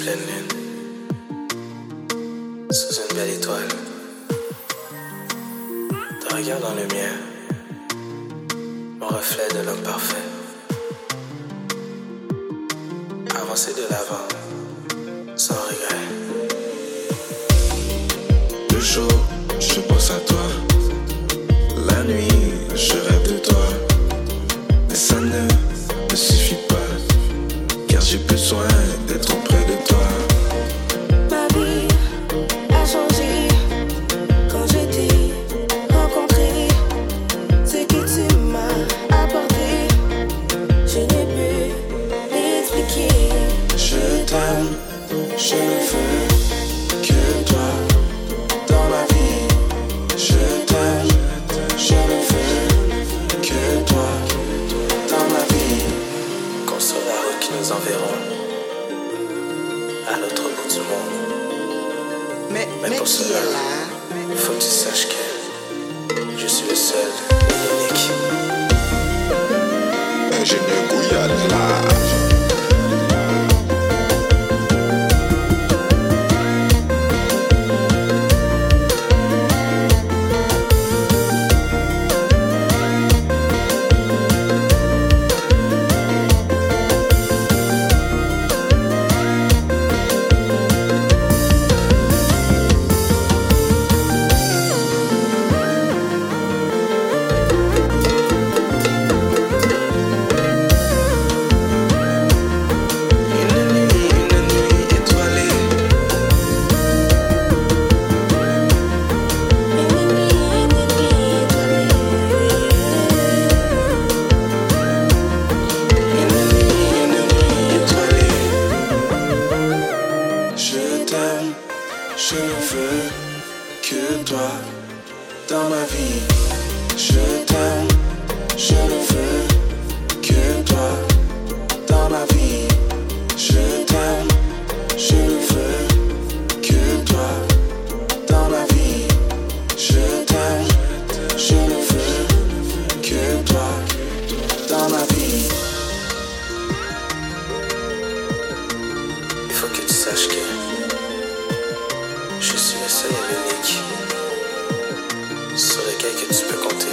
pleine lune, sous une belle étoile. Te regarde le mien, mon reflet de l'homme parfait. Avancer de l'avant, sans regret. Le jour, je pense à toi. La nuit, je rêve de toi. Mais ça ne me suffit pas. Car j'ai besoin Mais, Mais mais pour qui cela, est là? faut que tu saches que je suis le seul et l'unique. Ingénieur Gouillard là. Je ne veux que toi dans ma vie. Je t'aime, je ne veux peux compter.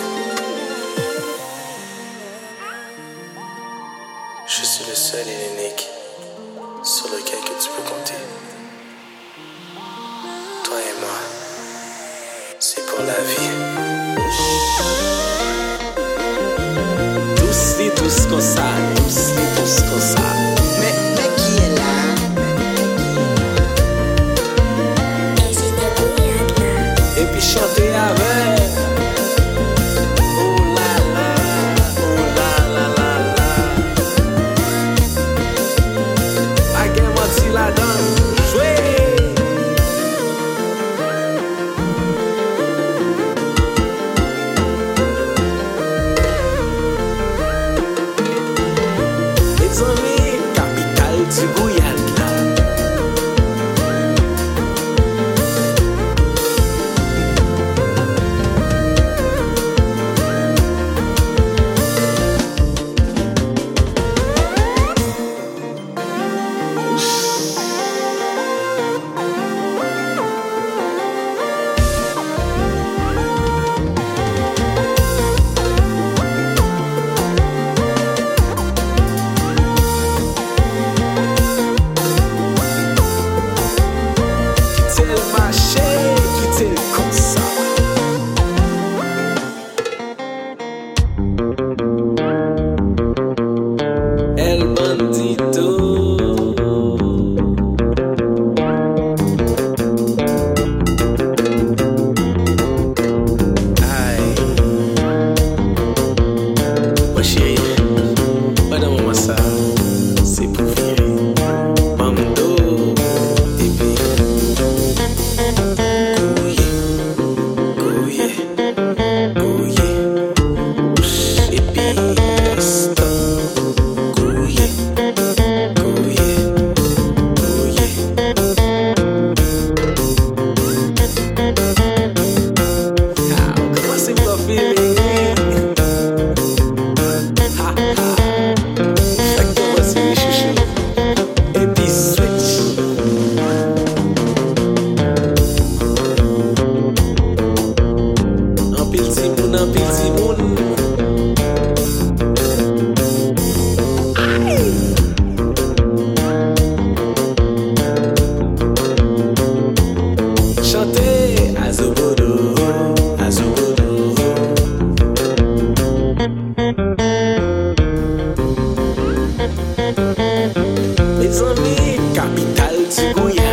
Je suis le seul et l'unique sur lequel que tu peux compter. Toi et moi, c'est pour la vie. Tous li tous kon sa, tous li tous kon sa Anpil ti moun, anpil ti moun Ay! Mes amis, capital, tu